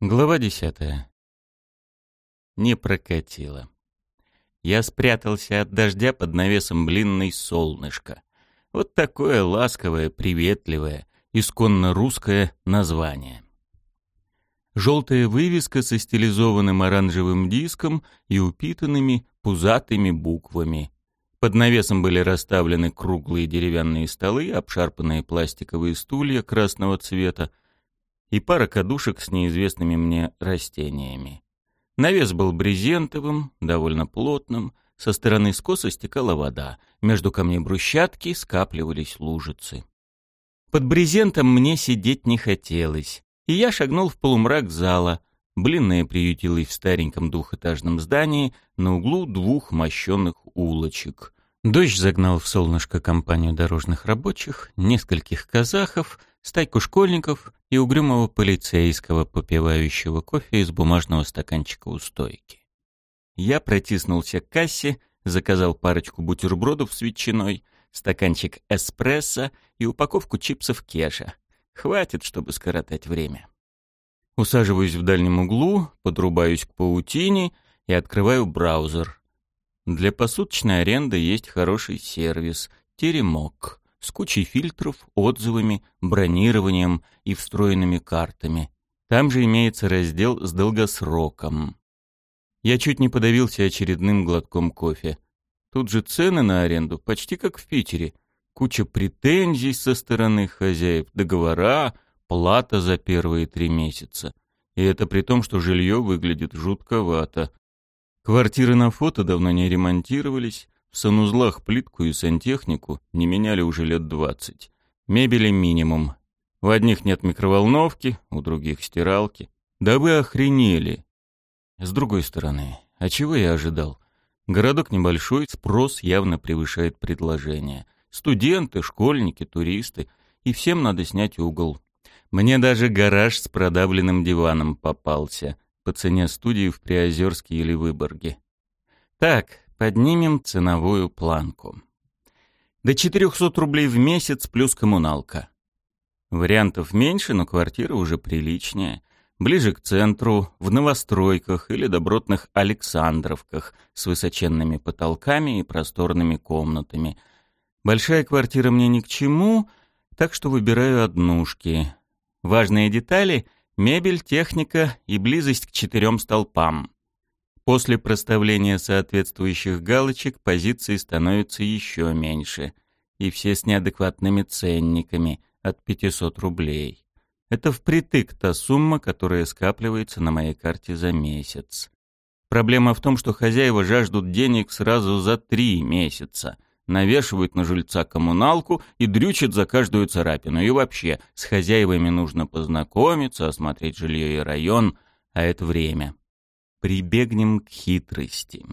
Глава десятая. Не прокатило. Я спрятался от дождя под навесом блинной солнышко. Вот такое ласковое, приветливое, исконно русское название. Желтая вывеска со стилизованным оранжевым диском и упитанными пузатыми буквами. Под навесом были расставлены круглые деревянные столы, обшарпанные пластиковые стулья красного цвета, и пара кадушек с неизвестными мне растениями. Навес был брезентовым, довольно плотным, со стороны скоса стекала вода, между камней брусчатки скапливались лужицы. Под брезентом мне сидеть не хотелось, и я шагнул в полумрак зала. Блинная приютилась в стареньком двухэтажном здании на углу двух мощенных улочек. Дождь загнал в солнышко компанию дорожных рабочих, нескольких казахов, стайку школьников и угрюмого полицейского, попивающего кофе из бумажного стаканчика у стойки. Я протиснулся к кассе, заказал парочку бутербродов с ветчиной, стаканчик эспрессо и упаковку чипсов кеша. Хватит, чтобы скоротать время. Усаживаюсь в дальнем углу, подрубаюсь к паутине и открываю браузер. Для посуточной аренды есть хороший сервис — Теремок с кучей фильтров, отзывами, бронированием и встроенными картами. Там же имеется раздел с долгосроком. Я чуть не подавился очередным глотком кофе. Тут же цены на аренду почти как в Питере. Куча претензий со стороны хозяев, договора, плата за первые три месяца. И это при том, что жилье выглядит жутковато. Квартиры на фото давно не ремонтировались, в санузлах плитку и сантехнику не меняли уже лет двадцать. Мебели минимум. У одних нет микроволновки, у других стиралки. Да вы охренели. С другой стороны, а чего я ожидал? Городок небольшой, спрос явно превышает предложение. Студенты, школьники, туристы. И всем надо снять угол. Мне даже гараж с продавленным диваном попался. По цене студии в Приозерске или Выборге. Так, Поднимем ценовую планку. До 400 рублей в месяц плюс коммуналка. Вариантов меньше, но квартира уже приличнее. Ближе к центру, в новостройках или добротных Александровках с высоченными потолками и просторными комнатами. Большая квартира мне ни к чему, так что выбираю однушки. Важные детали — мебель, техника и близость к четырем столпам. После проставления соответствующих галочек позиции становятся еще меньше, и все с неадекватными ценниками от 500 рублей. Это впритык та сумма, которая скапливается на моей карте за месяц. Проблема в том, что хозяева жаждут денег сразу за три месяца, навешивают на жильца коммуналку и дрючат за каждую царапину. И вообще, с хозяевами нужно познакомиться, осмотреть жилье и район, а это время. Прибегнем к хитрости.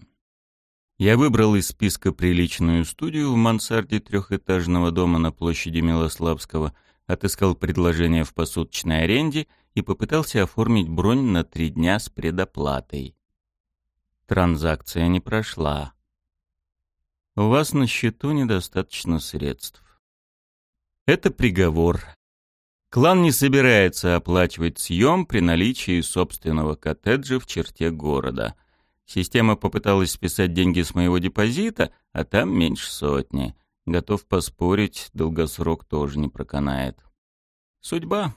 Я выбрал из списка приличную студию в мансарде трехэтажного дома на площади Милославского, отыскал предложение в посуточной аренде и попытался оформить бронь на три дня с предоплатой. Транзакция не прошла. У вас на счету недостаточно средств. Это приговор, Клан не собирается оплачивать съем при наличии собственного коттеджа в черте города. Система попыталась списать деньги с моего депозита, а там меньше сотни. Готов поспорить, долгосрок тоже не проканает. Судьба.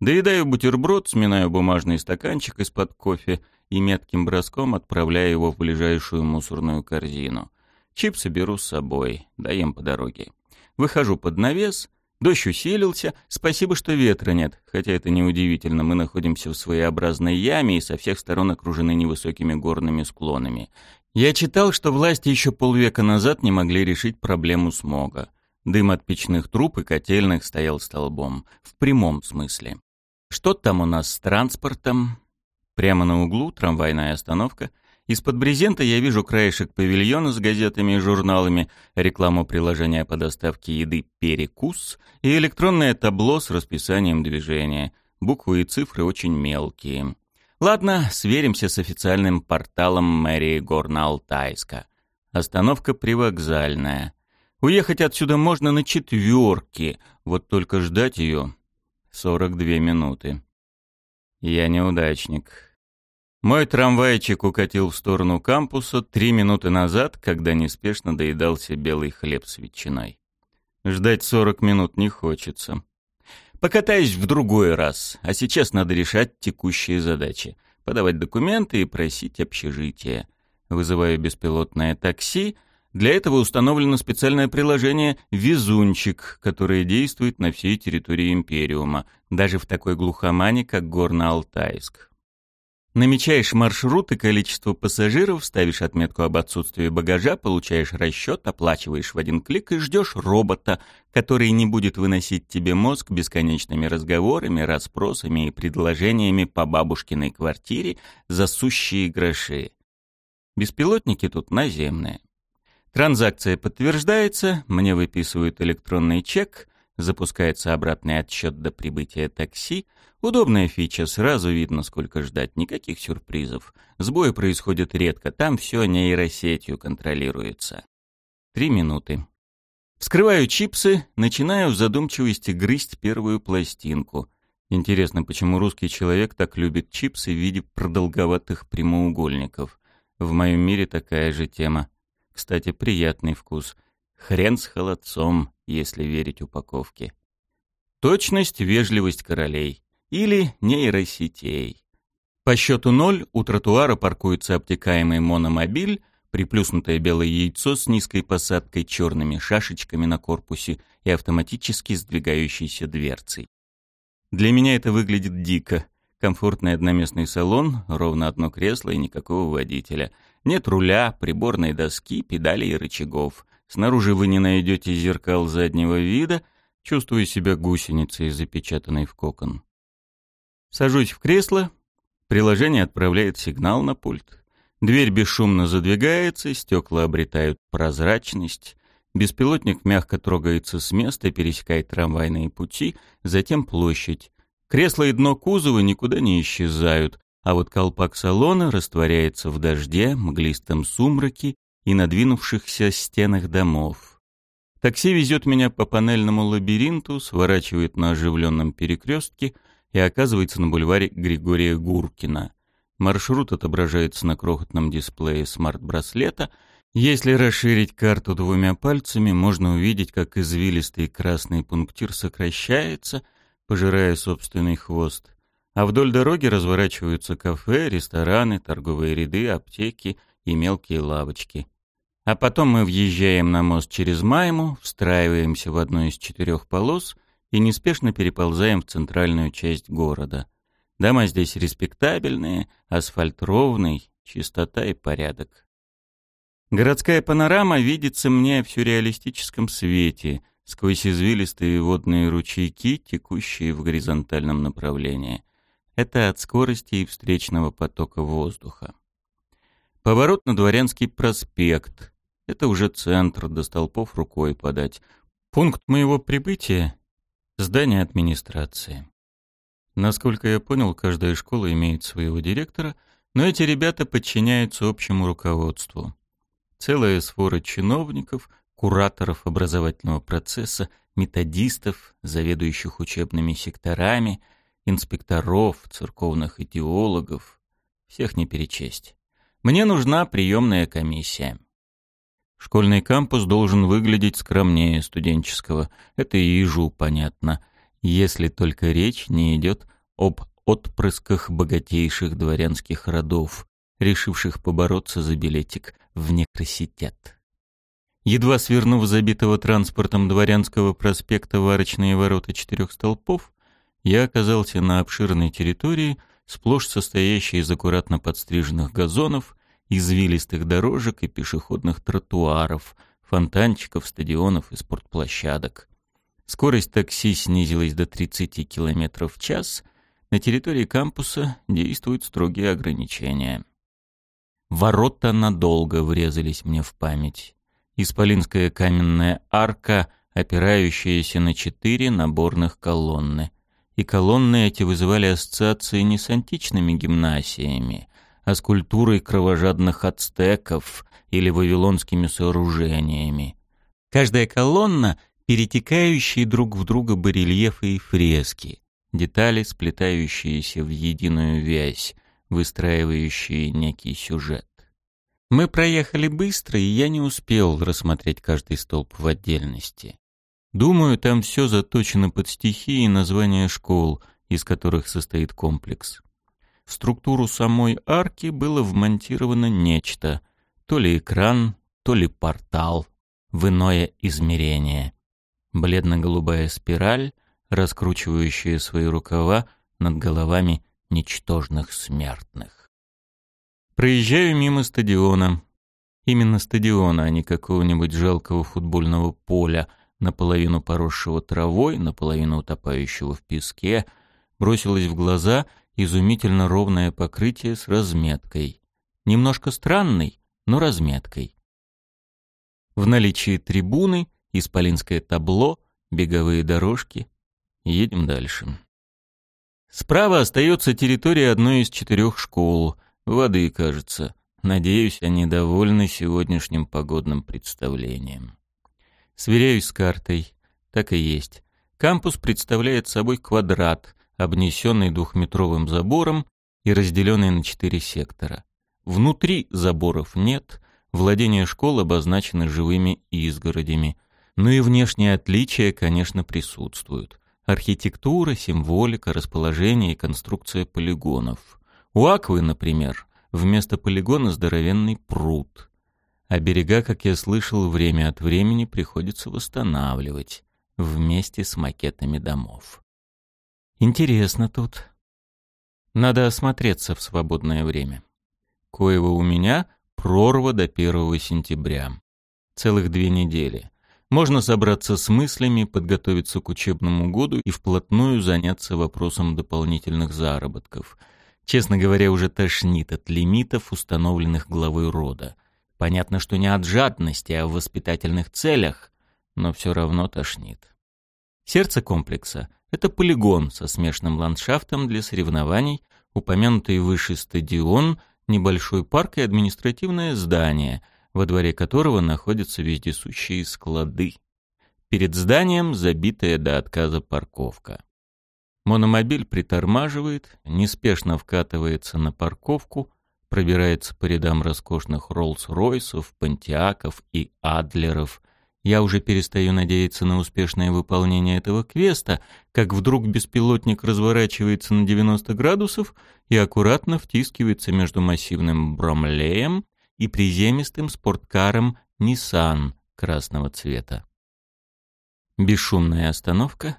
Доедаю бутерброд, сминаю бумажный стаканчик из-под кофе и метким броском отправляю его в ближайшую мусорную корзину. Чипсы беру с собой, даем по дороге. Выхожу под навес — Дождь усилился, спасибо, что ветра нет, хотя это неудивительно, мы находимся в своеобразной яме и со всех сторон окружены невысокими горными склонами. Я читал, что власти еще полвека назад не могли решить проблему смога. Дым от печных труб и котельных стоял столбом, в прямом смысле. Что там у нас с транспортом? Прямо на углу трамвайная остановка — из-под брезента я вижу краешек павильона с газетами и журналами, рекламу приложения по доставке еды «Перекус» и электронное табло с расписанием движения. Буквы и цифры очень мелкие. Ладно, сверимся с официальным порталом мэрии Горно-Алтайска. Остановка привокзальная. Уехать отсюда можно на четверке, вот только ждать ее 42 минуты. Я неудачник. Мой трамвайчик укатил в сторону кампуса три минуты назад, когда неспешно доедался белый хлеб с ветчиной. Ждать сорок минут не хочется. Покатаюсь в другой раз, а сейчас надо решать текущие задачи. Подавать документы и просить общежитие. Вызываю беспилотное такси. Для этого установлено специальное приложение «Везунчик», которое действует на всей территории Империума, даже в такой глухомане, как Горно-Алтайск. Намечаешь маршрут и количество пассажиров, ставишь отметку об отсутствии багажа, получаешь расчет, оплачиваешь в один клик и ждешь робота, который не будет выносить тебе мозг бесконечными разговорами, расспросами и предложениями по бабушкиной квартире за сущие гроши. Беспилотники тут наземные. Транзакция подтверждается, мне выписывают электронный чек, запускается обратный отсчет до прибытия такси, Удобная фича, сразу видно, сколько ждать, никаких сюрпризов. Сбои происходят редко, там все нейросетью контролируется. Три минуты. Вскрываю чипсы, начинаю в задумчивости грызть первую пластинку. Интересно, почему русский человек так любит чипсы в виде продолговатых прямоугольников. В моем мире такая же тема. Кстати, приятный вкус. Хрен с холодцом, если верить упаковке. Точность, вежливость королей или нейросетей. По счету ноль у тротуара паркуется обтекаемый мономобиль, приплюснутое белое яйцо с низкой посадкой, черными шашечками на корпусе и автоматически сдвигающейся дверцей. Для меня это выглядит дико. Комфортный одноместный салон, ровно одно кресло и никакого водителя. Нет руля, приборной доски, педалей и рычагов. Снаружи вы не найдете зеркал заднего вида, чувствую себя гусеницей, запечатанной в кокон. Сажусь в кресло, приложение отправляет сигнал на пульт. Дверь бесшумно задвигается, стекла обретают прозрачность. Беспилотник мягко трогается с места, пересекает трамвайные пути, затем площадь. Кресло и дно кузова никуда не исчезают, а вот колпак салона растворяется в дожде, мглистом сумраке и надвинувшихся стенах домов. Такси везет меня по панельному лабиринту, сворачивает на оживленном перекрестке — и оказывается на бульваре Григория Гуркина. Маршрут отображается на крохотном дисплее смарт-браслета. Если расширить карту двумя пальцами, можно увидеть, как извилистый красный пунктир сокращается, пожирая собственный хвост. А вдоль дороги разворачиваются кафе, рестораны, торговые ряды, аптеки и мелкие лавочки. А потом мы въезжаем на мост через Майму, встраиваемся в одну из четырех полос и неспешно переползаем в центральную часть города. Дома здесь респектабельные, асфальт ровный, чистота и порядок. Городская панорама видится мне в сюрреалистическом свете, сквозь извилистые водные ручейки, текущие в горизонтальном направлении. Это от скорости и встречного потока воздуха. Поворот на Дворянский проспект. Это уже центр, до столпов рукой подать. Пункт моего прибытия Здание администрации. Насколько я понял, каждая школа имеет своего директора, но эти ребята подчиняются общему руководству. Целая свора чиновников, кураторов образовательного процесса, методистов, заведующих учебными секторами, инспекторов, церковных идеологов. Всех не перечесть. Мне нужна приемная комиссия. Школьный кампус должен выглядеть скромнее студенческого. Это и ежу понятно, если только речь не идет об отпрысках богатейших дворянских родов, решивших побороться за билетик в некроситет. Едва свернув забитого транспортом дворянского проспекта в арочные ворота четырех столпов, я оказался на обширной территории, сплошь состоящей из аккуратно подстриженных газонов извилистых дорожек и пешеходных тротуаров, фонтанчиков, стадионов и спортплощадок. Скорость такси снизилась до 30 км в час. На территории кампуса действуют строгие ограничения. Ворота надолго врезались мне в память. Исполинская каменная арка, опирающаяся на четыре наборных колонны. И колонны эти вызывали ассоциации не с античными гимнасиями, а скульптурой кровожадных ацтеков или вавилонскими сооружениями. Каждая колонна — перетекающие друг в друга барельефы и фрески. детали, сплетающиеся в единую вязь, выстраивающие некий сюжет. Мы проехали быстро, и я не успел рассмотреть каждый столб в отдельности. Думаю, там все заточено под стихи и названия школ, из которых состоит комплекс. В структуру самой арки было вмонтировано нечто, то ли экран, то ли портал, в иное измерение. Бледно-голубая спираль, раскручивающая свои рукава над головами ничтожных смертных. Проезжаю мимо стадиона. Именно стадиона, а не какого-нибудь жалкого футбольного поля, наполовину поросшего травой, наполовину утопающего в песке, бросилось в глаза изумительно ровное покрытие с разметкой. Немножко странной, но разметкой. В наличии трибуны, исполинское табло, беговые дорожки. Едем дальше. Справа остается территория одной из четырех школ. Воды, кажется. Надеюсь, они довольны сегодняшним погодным представлением. Сверяюсь с картой. Так и есть. Кампус представляет собой квадрат, обнесенный двухметровым забором и разделенный на четыре сектора. Внутри заборов нет, владения школ обозначены живыми изгородями. Ну и внешние отличия, конечно, присутствуют. Архитектура, символика, расположение и конструкция полигонов. У Аквы, например, вместо полигона здоровенный пруд. А берега, как я слышал, время от времени приходится восстанавливать вместе с макетами домов. Интересно тут. Надо осмотреться в свободное время. Коего у меня прорва до 1 сентября. Целых две недели. Можно собраться с мыслями, подготовиться к учебному году и вплотную заняться вопросом дополнительных заработков. Честно говоря, уже тошнит от лимитов, установленных главой рода. Понятно, что не от жадности, а в воспитательных целях, но все равно тошнит. Сердце комплекса — это полигон со смешанным ландшафтом для соревнований, упомянутый выше стадион, небольшой парк и административное здание, во дворе которого находятся вездесущие склады. Перед зданием забитая до отказа парковка. Мономобиль притормаживает, неспешно вкатывается на парковку, пробирается по рядам роскошных Роллс-Ройсов, Пантиаков и Адлеров – я уже перестаю надеяться на успешное выполнение этого квеста, как вдруг беспилотник разворачивается на 90 градусов и аккуратно втискивается между массивным бромлеем и приземистым спорткаром Nissan красного цвета. Бесшумная остановка.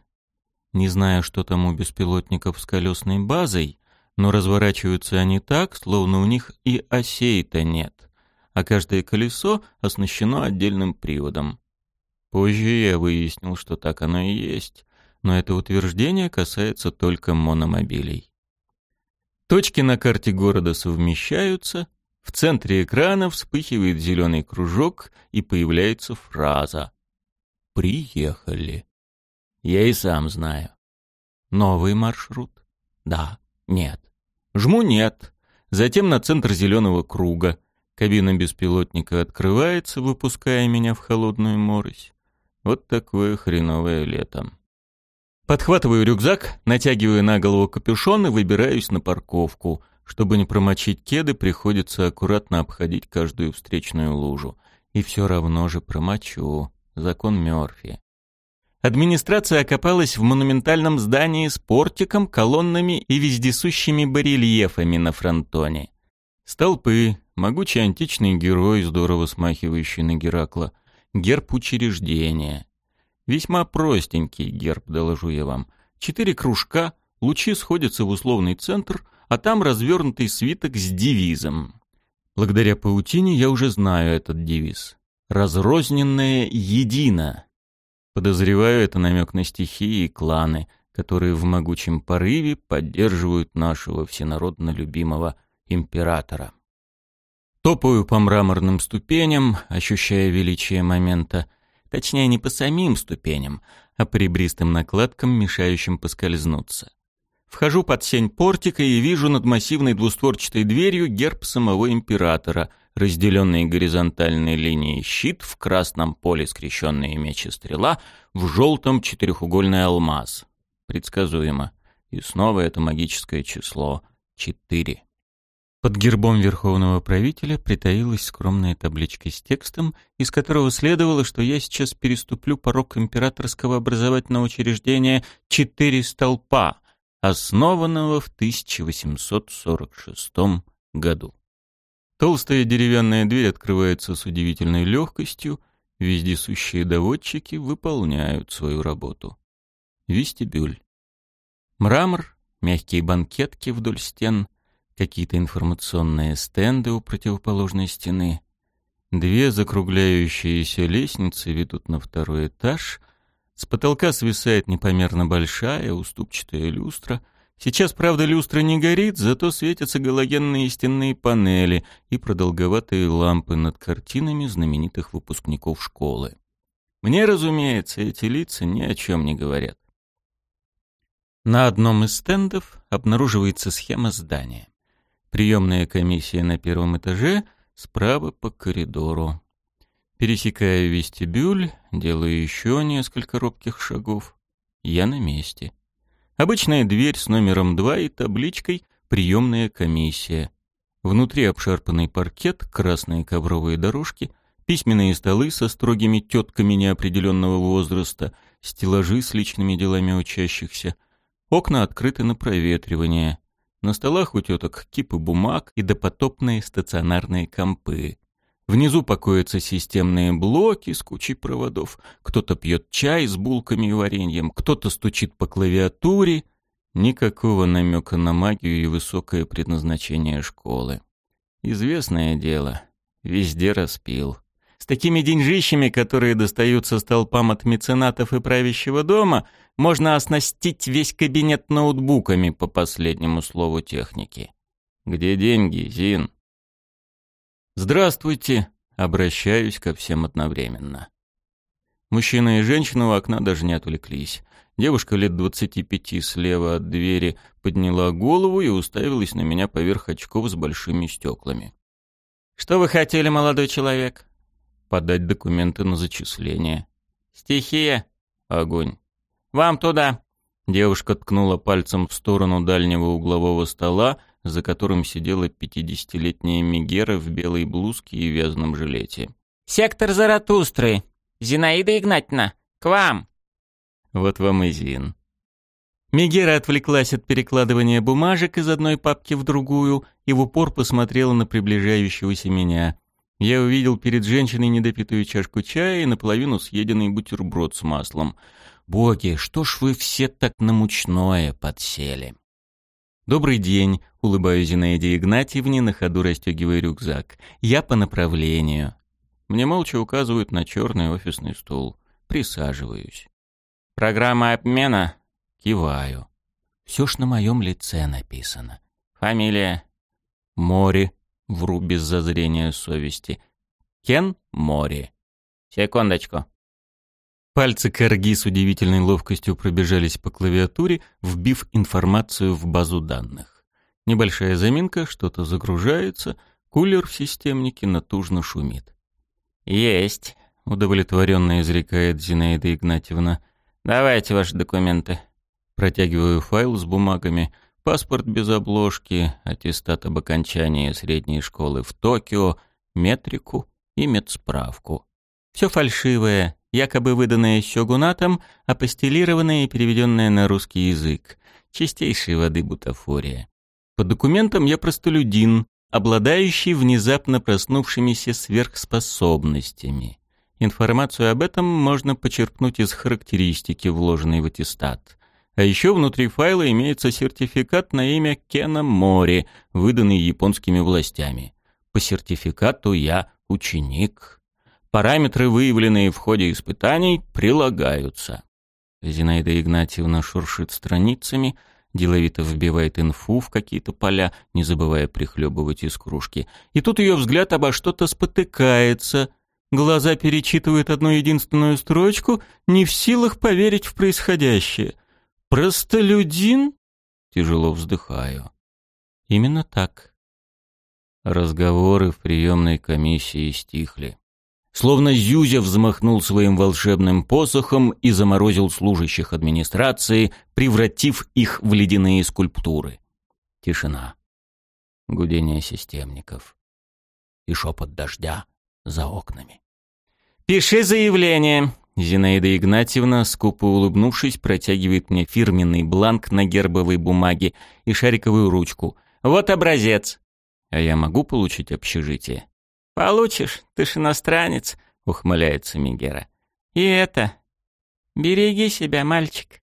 Не знаю, что там у беспилотников с колесной базой, но разворачиваются они так, словно у них и осей-то нет, а каждое колесо оснащено отдельным приводом. Позже я выяснил, что так оно и есть, но это утверждение касается только мономобилей. Точки на карте города совмещаются, в центре экрана вспыхивает зеленый кружок и появляется фраза «Приехали». Я и сам знаю. Новый маршрут? Да, нет. Жму «нет». Затем на центр зеленого круга. Кабина беспилотника открывается, выпуская меня в холодную морось. Вот такое хреновое лето. Подхватываю рюкзак, натягиваю на голову капюшон и выбираюсь на парковку. Чтобы не промочить кеды, приходится аккуратно обходить каждую встречную лужу. И все равно же промочу. Закон Мёрфи. Администрация окопалась в монументальном здании с портиком, колоннами и вездесущими барельефами на фронтоне. Столпы, могучий античный герой, здорово смахивающий на Геракла — Герб учреждения. Весьма простенький герб, доложу я вам. Четыре кружка, лучи сходятся в условный центр, а там развернутый свиток с девизом. Благодаря паутине я уже знаю этот девиз. «Разрозненное едино». Подозреваю, это намек на стихии и кланы, которые в могучем порыве поддерживают нашего всенародно любимого императора. Топаю по мраморным ступеням, ощущая величие момента. Точнее, не по самим ступеням, а по ребристым накладкам, мешающим поскользнуться. Вхожу под сень портика и вижу над массивной двустворчатой дверью герб самого императора, разделенный горизонтальной линией щит, в красном поле скрещенные меч и стрела, в желтом четырехугольный алмаз. Предсказуемо. И снова это магическое число — четыре. Под гербом верховного правителя притаилась скромная табличка с текстом, из которого следовало, что я сейчас переступлю порог императорского образовательного учреждения «Четыре столпа», основанного в 1846 году. Толстая деревянная дверь открывается с удивительной легкостью, вездесущие доводчики выполняют свою работу. Вестибюль. Мрамор, мягкие банкетки вдоль стен, какие-то информационные стенды у противоположной стены. Две закругляющиеся лестницы ведут на второй этаж. С потолка свисает непомерно большая уступчатая люстра. Сейчас, правда, люстра не горит, зато светятся галогенные стенные панели и продолговатые лампы над картинами знаменитых выпускников школы. Мне, разумеется, эти лица ни о чем не говорят. На одном из стендов обнаруживается схема здания. Приемная комиссия на первом этаже, справа по коридору. Пересекая вестибюль, делаю еще несколько робких шагов. Я на месте. Обычная дверь с номером 2 и табличкой «Приемная комиссия». Внутри обшарпанный паркет, красные ковровые дорожки, письменные столы со строгими тетками неопределенного возраста, стеллажи с личными делами учащихся. Окна открыты на проветривание. На столах у теток кипы бумаг и допотопные стационарные компы. Внизу покоятся системные блоки с кучей проводов. Кто-то пьет чай с булками и вареньем, кто-то стучит по клавиатуре. Никакого намека на магию и высокое предназначение школы. Известное дело. Везде распил. С такими деньжищами, которые достаются столпам от меценатов и правящего дома, можно оснастить весь кабинет ноутбуками по последнему слову техники. Где деньги, Зин? Здравствуйте, обращаюсь ко всем одновременно. Мужчина и женщина у окна даже не отвлеклись. Девушка лет двадцати пяти слева от двери подняла голову и уставилась на меня поверх очков с большими стеклами. «Что вы хотели, молодой человек?» Подать документы на зачисление. «Стихия?» «Огонь». «Вам туда!» Девушка ткнула пальцем в сторону дальнего углового стола, за которым сидела пятидесятилетняя Мегера в белой блузке и вязаном жилете. «Сектор Заратустры! Зинаида Игнатьевна, к вам!» Вот вам и Зин. Мегера отвлеклась от перекладывания бумажек из одной папки в другую и в упор посмотрела на приближающегося меня. Я увидел перед женщиной недопитую чашку чая и наполовину съеденный бутерброд с маслом. Боги, что ж вы все так на мучное подсели? «Добрый день», — улыбаюсь Зинаиде Игнатьевне, на ходу расстегивая рюкзак. «Я по направлению». Мне молча указывают на черный офисный стул. Присаживаюсь. «Программа обмена?» Киваю. Все ж на моем лице написано. «Фамилия?» «Море», Вру без зазрения совести. Кен Мори. Секундочку. Пальцы Карги с удивительной ловкостью пробежались по клавиатуре, вбив информацию в базу данных. Небольшая заминка, что-то загружается, кулер в системнике натужно шумит. «Есть», — удовлетворенно изрекает Зинаида Игнатьевна. «Давайте ваши документы». Протягиваю файл с бумагами — Паспорт без обложки, аттестат об окончании средней школы в Токио, метрику и медсправку. Все фальшивое, якобы выданное сёгунатом, апостелированное и переведенное на русский язык. Чистейшей воды бутафория. По документам я простолюдин, обладающий внезапно проснувшимися сверхспособностями. Информацию об этом можно почерпнуть из характеристики, вложенной в аттестат. А еще внутри файла имеется сертификат на имя Кена Мори, выданный японскими властями. По сертификату я ученик. Параметры, выявленные в ходе испытаний, прилагаются. Зинаида Игнатьевна шуршит страницами, деловито вбивает инфу в какие-то поля, не забывая прихлебывать из кружки. И тут ее взгляд обо что-то спотыкается. Глаза перечитывают одну единственную строчку, не в силах поверить в происходящее — «Простолюдин?» Тяжело вздыхаю. Именно так. Разговоры в приемной комиссии стихли. Словно Зюзя взмахнул своим волшебным посохом и заморозил служащих администрации, превратив их в ледяные скульптуры. Тишина. Гудение системников. И шепот дождя за окнами. «Пиши заявление!» Зинаида Игнатьевна, скупо улыбнувшись, протягивает мне фирменный бланк на гербовой бумаге и шариковую ручку. «Вот образец!» «А я могу получить общежитие?» «Получишь, ты ж иностранец», — ухмыляется Мигера. «И это... Береги себя, мальчик».